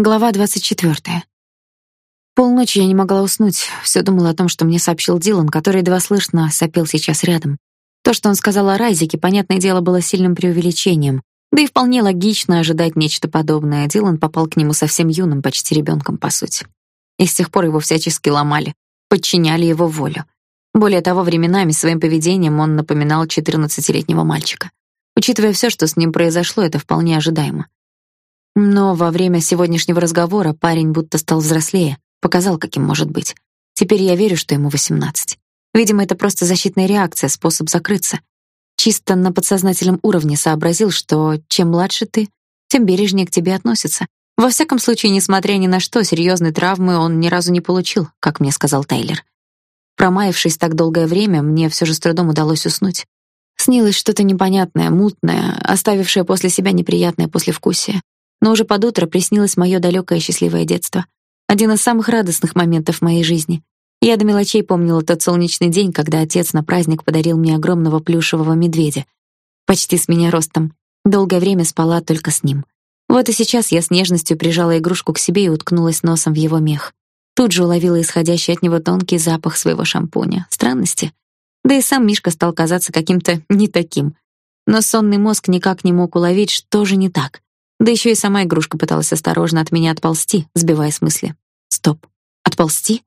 Глава 24. Полночи я не могла уснуть, все думала о том, что мне сообщил Дилан, который едва слышно сопел сейчас рядом. То, что он сказал о Райзике, понятное дело, было сильным преувеличением. Да и вполне логично ожидать нечто подобное. Дилан попал к нему совсем юным, почти ребенком, по сути. И с тех пор его всячески ломали, подчиняли его волю. Более того, временами своим поведением он напоминал 14-летнего мальчика. Учитывая все, что с ним произошло, это вполне ожидаемо. Но во время сегодняшнего разговора парень будто стал взрослее, показал, каким может быть. Теперь я верю, что ему 18. Видимо, это просто защитная реакция, способ закрыться. Чисто на подсознательном уровне сообразил, что чем младше ты, тем бережнее к тебе относятся. Во всяком случае, несмотря ни на что, серьезной травмы он ни разу не получил, как мне сказал Тайлер. Промаявшись так долгое время, мне все же с трудом удалось уснуть. Снилось что-то непонятное, мутное, оставившее после себя неприятное послевкусие. Но уже под утро приснилось мое далекое счастливое детство. Один из самых радостных моментов моей жизни. Я до мелочей помнила тот солнечный день, когда отец на праздник подарил мне огромного плюшевого медведя. Почти с меня ростом. Долгое время спала только с ним. Вот и сейчас я с нежностью прижала игрушку к себе и уткнулась носом в его мех. Тут же уловила исходящий от него тонкий запах своего шампуня. Странности. Да и сам Мишка стал казаться каким-то не таким. Но сонный мозг никак не мог уловить, что же не так. Да еще и сама игрушка пыталась осторожно от меня отползти, сбивая с мысли. Стоп. Отползти?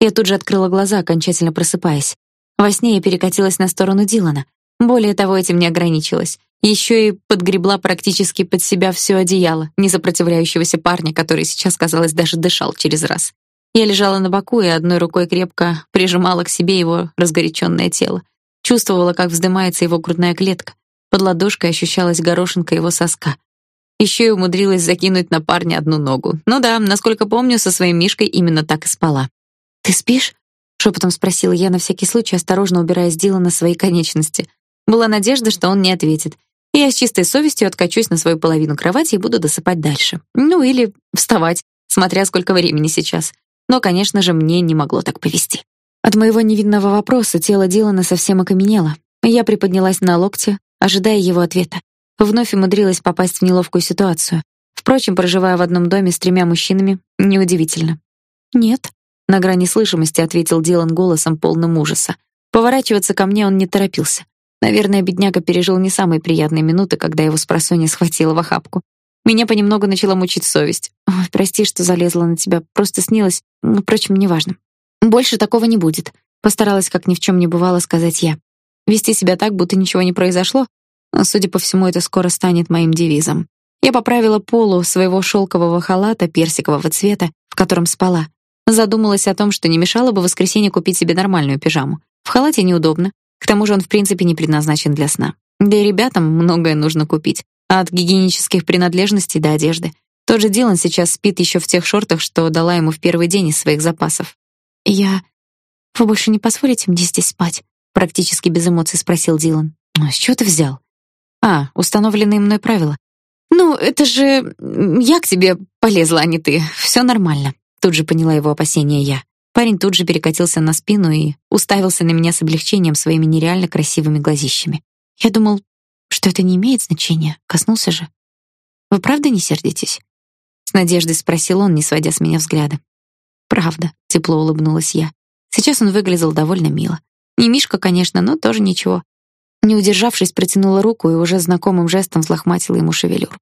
Я тут же открыла глаза, окончательно просыпаясь. Во сне я перекатилась на сторону Дилана. Более того, этим не ограничилась. Еще и подгребла практически под себя все одеяло, не сопротивляющегося парня, который сейчас, казалось, даже дышал через раз. Я лежала на боку и одной рукой крепко прижимала к себе его разгоряченное тело. Чувствовала, как вздымается его грудная клетка. Под ладошкой ощущалась горошинка его соска. Еще и умудрилась закинуть на парня одну ногу. Ну да, насколько помню, со своим Мишкой именно так и спала. «Ты спишь?» — шепотом спросила я на всякий случай, осторожно убирая с Дилана свои конечности. Была надежда, что он не ответит. И я с чистой совестью откачусь на свою половину кровати и буду досыпать дальше. Ну или вставать, смотря сколько времени сейчас. Но, конечно же, мне не могло так повести. От моего невинного вопроса тело Дилана совсем окаменело. Я приподнялась на локте, ожидая его ответа. Вновь умудрилась попасть в неловкую ситуацию. Впрочем, проживая в одном доме с тремя мужчинами, неудивительно. «Нет», — на грани слышимости ответил Дилан голосом полным ужаса. Поворачиваться ко мне он не торопился. Наверное, бедняга пережил не самые приятные минуты, когда его спросонья схватила в охапку. Меня понемногу начала мучить совесть. Ой, прости, что залезла на тебя, просто снилось. Ну, впрочем, неважно. Больше такого не будет, постаралась как ни в чем не бывало сказать я. Вести себя так, будто ничего не произошло, а, судя по всему, это скоро станет моим девизом. Я поправила полу своего шелкового халата персикового цвета, в котором спала. Задумалась о том, что не мешало бы в воскресенье купить себе нормальную пижаму. В халате неудобно. К тому же он в принципе не предназначен для сна. Да и ребятам многое нужно купить, от гигиенических принадлежностей до одежды. Тот же Дилан сейчас спит еще в тех шортах, что дала ему в первый день из своих запасов. Я Вы больше не позволите мне здесь спать? практически без эмоций спросил Дилан. Ну, с чего ты взял? А, установленные мной правила. Ну, это же я к тебе полезла, а не ты. Все нормально. Тут же поняла его опасения я. Парень тут же перекатился на спину и уставился на меня с облегчением своими нереально красивыми глазищами. Я думал, что это не имеет значения. Коснулся же. Вы правда не сердитесь? С надеждой спросил он, не сводя с меня взгляда. Правда, тепло улыбнулась я. Сейчас он выглядел довольно мило. Не Мишка, конечно, но тоже ничего. Не удержавшись, протянула руку и уже знакомым жестом взлохматила ему шевелюру.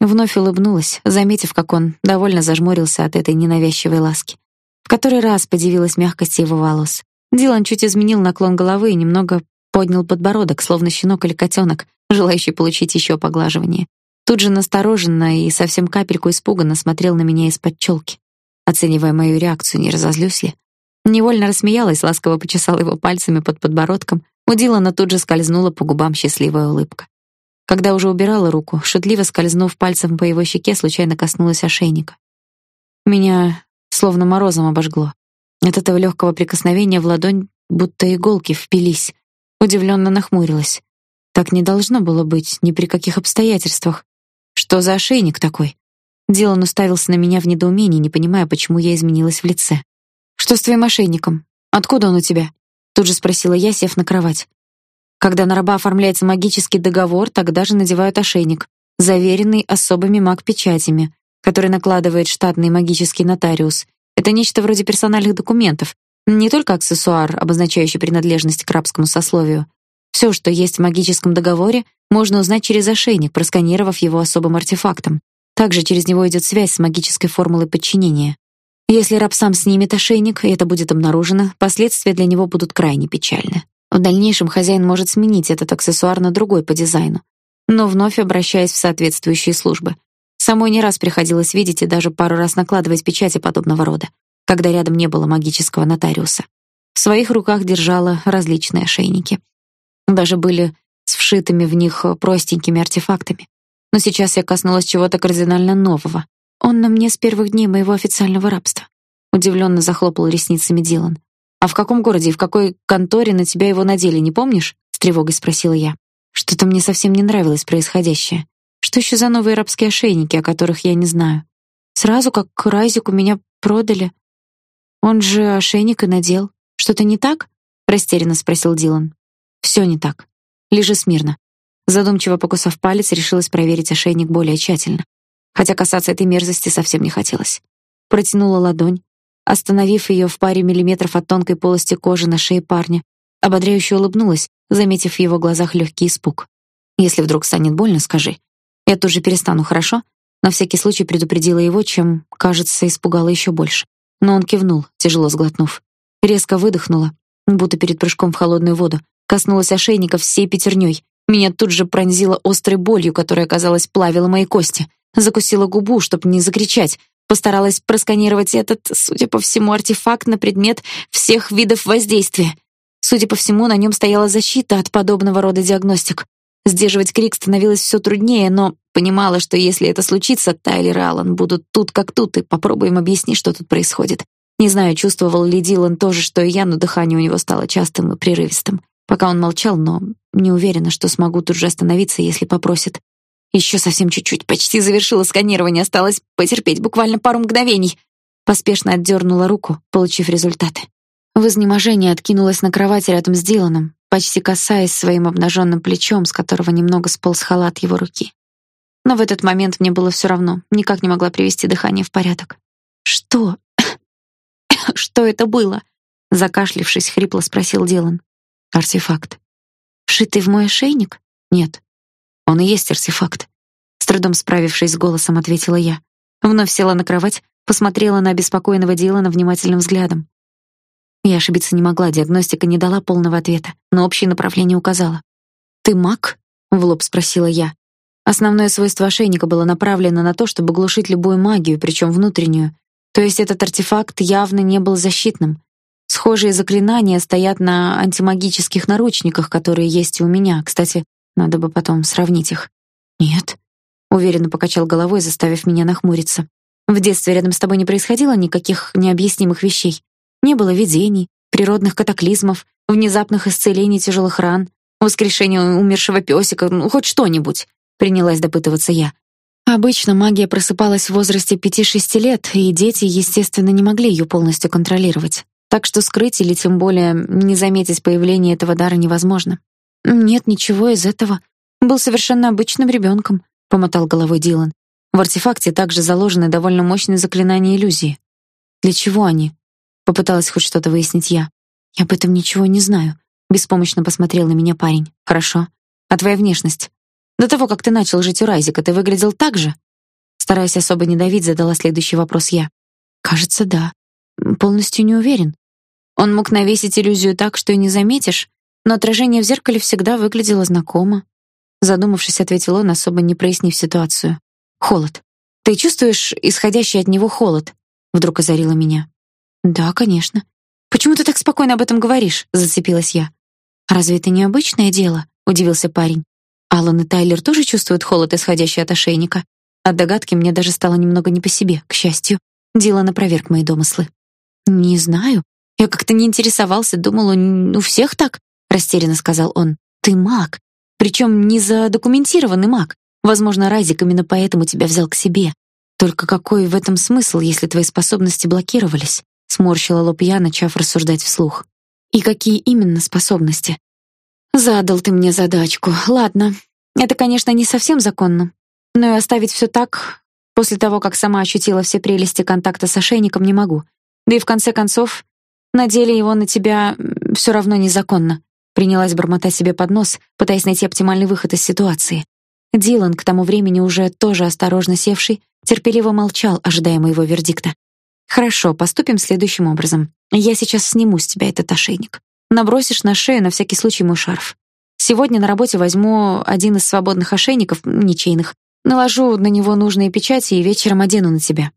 Вновь улыбнулась, заметив, как он довольно зажмурился от этой ненавязчивой ласки. В который раз подивилась мягкости его волос. Дилан чуть изменил наклон головы и немного поднял подбородок, словно щенок или котенок, желающий получить еще поглаживание. Тут же настороженно и совсем капельку испуганно смотрел на меня из-под челки, оценивая мою реакцию, не разозлюсь ли. Невольно рассмеялась, ласково почесала его пальцами под подбородком, у Дилана тут же скользнула по губам счастливая улыбка. Когда уже убирала руку, шутливо скользнув пальцем по его щеке, случайно коснулась ошейника. Меня словно морозом обожгло. От этого легкого прикосновения в ладонь будто иголки впились. Удивленно нахмурилась. Так не должно было быть ни при каких обстоятельствах. Что за ошейник такой? Дилан уставился на меня в недоумении, не понимая, почему я изменилась в лице. Что с твоим ошейником? Откуда он у тебя? Тут же спросила я, сев на кровать. Когда на раба оформляется магический договор, тогда же надевают ошейник, заверенный особыми маг-печатями, который накладывает штатный магический нотариус. Это нечто вроде персональных документов, не только аксессуар, обозначающий принадлежность к рабскому сословию. Все, что есть в магическом договоре, можно узнать через ошейник, просканировав его особым артефактом. Также через него идет связь с магической формулой подчинения. Если раб сам снимет ошейник, и это будет обнаружено, последствия для него будут крайне печальны. В дальнейшем хозяин может сменить этот аксессуар на другой по дизайну, но вновь обращаясь в соответствующие службы. Самой не раз приходилось видеть и даже пару раз накладывать печати подобного рода когда рядом не было магического нотариуса. В своих руках держала различные ошейники. Даже были с вшитыми в них простенькими артефактами. Но сейчас я коснулась чего-то кардинально нового. Он на мне с первых дней моего официального рабства. Удивленно захлопал ресницами Дилан. А в каком городе и в какой конторе на тебя его надели, не помнишь? с тревогой спросила я. Что-то мне совсем не нравилось происходящее. Что еще за новые рабские ошейники, о которых я не знаю? Сразу как Райзику меня продали, он же ошейник и надел. Что-то не так? растерянно спросил Дилан. Все не так. Лежи смирно. Задумчиво покусав палец, решилась проверить ошейник более тщательно, хотя касаться этой мерзости совсем не хотелось. Протянула ладонь, остановив ее в паре миллиметров от тонкой полости кожи на шее парня, ободряюще улыбнулась, заметив в его глазах легкий испуг. Если вдруг станет больно, скажи. Я тут же перестану, хорошо? На всякий случай предупредила его, чем, кажется, испугала еще больше. Но он кивнул, тяжело сглотнув. Резко выдохнула, будто перед прыжком в холодную воду, коснулась ошейника всей пятерней. Меня тут же пронзило острой болью, которая, казалось, плавила мои кости. Закусила губу, чтобы не закричать. Постаралась просканировать этот, судя по всему, артефакт на предмет всех видов воздействия. Судя по всему, на нем стояла защита от подобного рода диагностик. Сдерживать крик становилось все труднее, но понимала, что если это случится, Тайлер и Аллан будут тут как тут, и попробуем объяснить, что тут происходит. Не знаю, чувствовал ли Дилан то же, что и я, но дыхание у него стало частым и прерывистым. Пока он молчал, но не уверена, что смогу тут же остановиться, если попросит. Еще совсем чуть-чуть, почти завершила сканирование, осталось потерпеть буквально пару мгновений. Поспешно отдернула руку, получив результаты. В изнеможении откинулась на кровать рядом с Диланом, почти касаясь своим обнаженным плечом, с которого немного сполз халат его руки. Но в этот момент мне было все равно, никак не могла привести дыхание в порядок. Что? Что это было? закашлившись, хрипло спросил Дилан. Артефакт. Вшитый в мой ошейник? Нет. Он и есть артефакт. С трудом справившись с голосом, ответила я. Вновь села на кровать, посмотрела на обеспокоенного Дилана внимательным взглядом. Я ошибиться не могла, диагностика не дала полного ответа, но общее направление указала. «Ты маг?» — в лоб спросила я. Основное свойство ошейника было направлено на то, чтобы глушить любую магию, причем внутреннюю. То есть этот артефакт явно не был защитным. Схожие заклинания стоят на антимагических наручниках, которые есть и у меня. Кстати, надо бы потом сравнить их. Нет, уверенно покачал головой, заставив меня нахмуриться. В детстве рядом с тобой не происходило никаких необъяснимых вещей. Не было видений, природных катаклизмов, внезапных исцелений тяжелых ран, воскрешения умершего песика, ну хоть что-нибудь, принялась допытываться я. Обычно магия просыпалась в возрасте 5-6 лет, и дети, естественно, не могли ее полностью контролировать. Так что скрыть или тем более не заметить появление этого дара невозможно. Нет ничего из этого. Был совершенно обычным ребенком, помотал головой Дилан. В артефакте также заложены довольно мощные заклинания иллюзии. Для чего они? Попыталась хоть что-то выяснить я. Я об этом ничего не знаю. Беспомощно посмотрел на меня парень. Хорошо. А твоя внешность? До того, как ты начал жить у Райзика, ты выглядел так же? Стараясь особо не давить, задала следующий вопрос я. Кажется, да. Полностью не уверен. Он мог навесить иллюзию так, что и не заметишь, но отражение в зеркале всегда выглядело знакомо. Задумавшись, ответил он, особо не прояснив ситуацию. Холод. Ты чувствуешь исходящий от него холод? Вдруг озарило меня. Да, конечно. Почему ты так спокойно об этом говоришь? зацепилась я. Разве это не обычное дело? удивился парень. Алан и Тайлер тоже чувствуют холод, исходящий от ошейника. От догадки мне даже стало немного не по себе, к счастью. Дилан опроверг мои домыслы. Не знаю. Я как-то не интересовался, думал, у всех так, растерянно сказал он. Ты маг, причем не задокументированный маг. Возможно, Разик именно поэтому тебя взял к себе. Только какой в этом смысл, если твои способности блокировались? Сморщила лоб я, начав рассуждать вслух. И какие именно способности? Задал ты мне задачку. Ладно. Это, конечно, не совсем законно, но и оставить все так После того, как сама ощутила все прелести контакта с ошейником, не могу. Да и в конце концов, надели его на тебя все равно незаконно. Принялась бормотать себе под нос, пытаясь найти оптимальный выход из ситуации. Дилан, к тому времени уже тоже осторожно севший, терпеливо молчал, ожидая моего вердикта. Хорошо, поступим следующим образом. Я сейчас сниму с тебя этот ошейник. Набросишь на шею на всякий случай мой шарф. Сегодня на работе возьму один из свободных ошейников, ничейных, наложу на него нужные печати и вечером одену на тебя.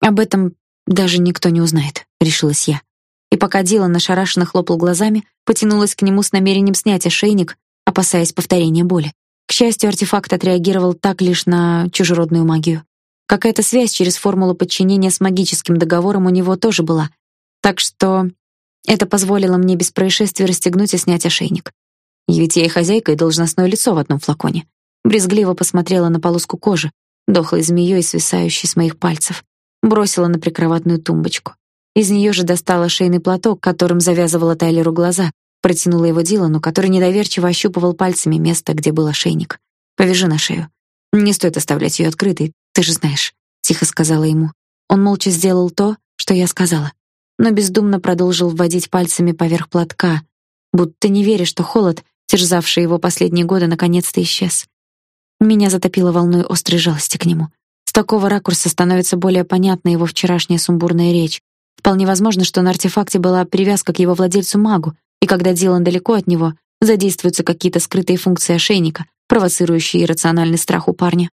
Об этом даже никто не узнает, решилась я. И пока Дилан ошарашенно хлопал глазами, потянулась к нему с намерением снять ошейник, опасаясь повторения боли. К счастью, артефакт отреагировал так лишь на чужеродную магию. Какая-то связь через формулу подчинения с магическим договором у него тоже была. Так что это позволило мне без происшествий расстегнуть и снять ошейник. Ведь я и хозяйка, и должностное лицо в одном флаконе. Брезгливо посмотрела на полоску кожи, дохлой змеей, свисающей с моих пальцев. Бросила на прикроватную тумбочку. Из нее же достала шейный платок, которым завязывала Тайлеру глаза, протянула его Дилану, который недоверчиво ощупывал пальцами место, где был ошейник. «Повяжи на шею. Не стоит оставлять ее открытой, ты же знаешь», — тихо сказала ему. Он молча сделал то, что я сказала, но бездумно продолжил вводить пальцами поверх платка, будто не веря, что холод, терзавший его последние годы, наконец-то исчез. Меня затопило волной острой жалости к нему. С такого ракурса становится более понятна его вчерашняя сумбурная речь, Вполне возможно, что на артефакте была привязка к его владельцу-магу, и когда Дилан далеко от него, задействуются какие-то скрытые функции ошейника, провоцирующие иррациональный страх у парня.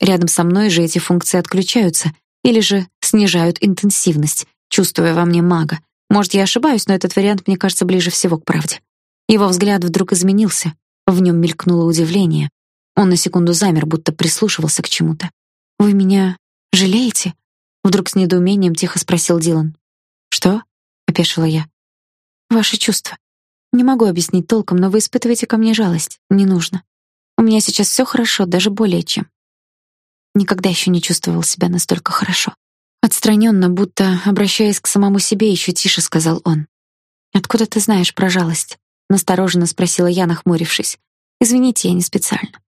Рядом со мной же эти функции отключаются или же снижают интенсивность, чувствуя во мне мага. Может, я ошибаюсь, но этот вариант мне кажется ближе всего к правде. Его взгляд вдруг изменился, в нем мелькнуло удивление. Он на секунду замер, будто прислушивался к чему-то. Вы меня жалеете? Вдруг с недоумением тихо спросил Дилан. Что? опешила я. Ваши чувства. Не могу объяснить толком, но вы испытываете ко мне жалость. Не нужно. У меня сейчас все хорошо, даже более чем. Никогда еще не чувствовал себя настолько хорошо. Отстраненно, будто обращаясь к самому себе, еще тише сказал он. Откуда ты знаешь про жалость? настороженно спросила я, нахмурившись. Извините, я не специально.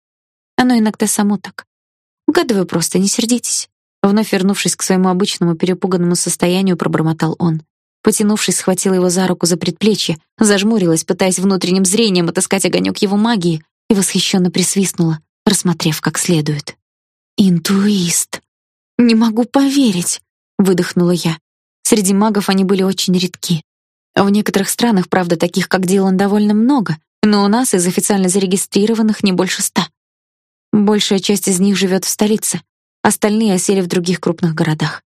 Оно иногда само так. Угадываю просто, не сердитесь. Вновь вернувшись к своему обычному перепуганному состоянию, пробормотал он. Потянувшись, схватила его за руку за предплечье, зажмурилась, пытаясь внутренним зрением отыскать огонек его магии, и восхищенно присвистнула, рассмотрев как следует. Интуист. Не могу поверить, выдохнула я. Среди магов они были очень редки. В некоторых странах, правда, таких как Дилан довольно много, но у нас из официально зарегистрированных не больше ста. Большая часть из них живет в столице, Остальные осели в других крупных городах.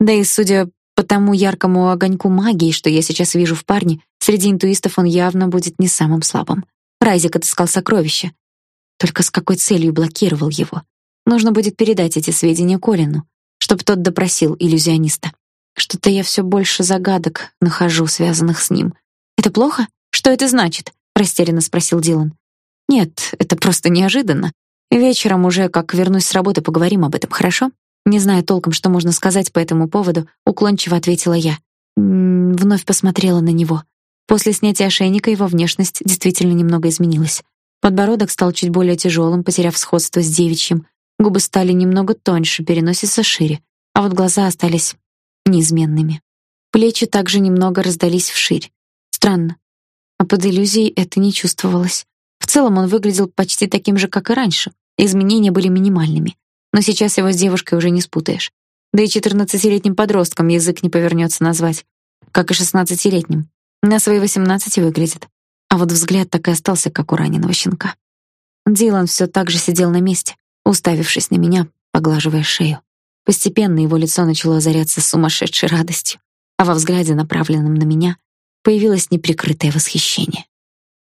Да и судя по тому яркому огоньку магии, что я сейчас вижу в парне, среди интуистов он явно будет не самым слабым. Райзик отыскал сокровище. Только с какой целью блокировал его? Нужно будет передать эти сведения Колину, чтобы тот допросил иллюзиониста. Что-то я все больше загадок нахожу, связанных с ним. Это плохо? Что это значит? растерянно спросил Дилан. Нет, это просто неожиданно. Вечером уже, как вернусь с работы, поговорим об этом, хорошо? Не зная толком, что можно сказать по этому поводу, уклончиво ответила я. М -м, вновь посмотрела на него. После снятия ошейника его внешность действительно немного изменилась. Подбородок стал чуть более тяжелым, потеряв сходство с девичьим. Губы стали немного тоньше, переносица шире, а вот глаза остались неизменными. Плечи также немного раздались вширь. Странно. А под иллюзией это не чувствовалось. В целом он выглядел почти таким же, как и раньше, Изменения были минимальными, но сейчас его с девушкой уже не спутаешь. Да и четырнадцатилетним подростком язык не повернется назвать, как и шестнадцатилетним. На свои восемнадцати выглядит. А вот взгляд так и остался, как у раненого щенка. Дилан все так же сидел на месте, уставившись на меня, поглаживая шею. Постепенно его лицо начало озаряться сумасшедшей радостью, а во взгляде, направленном на меня, появилось неприкрытое восхищение.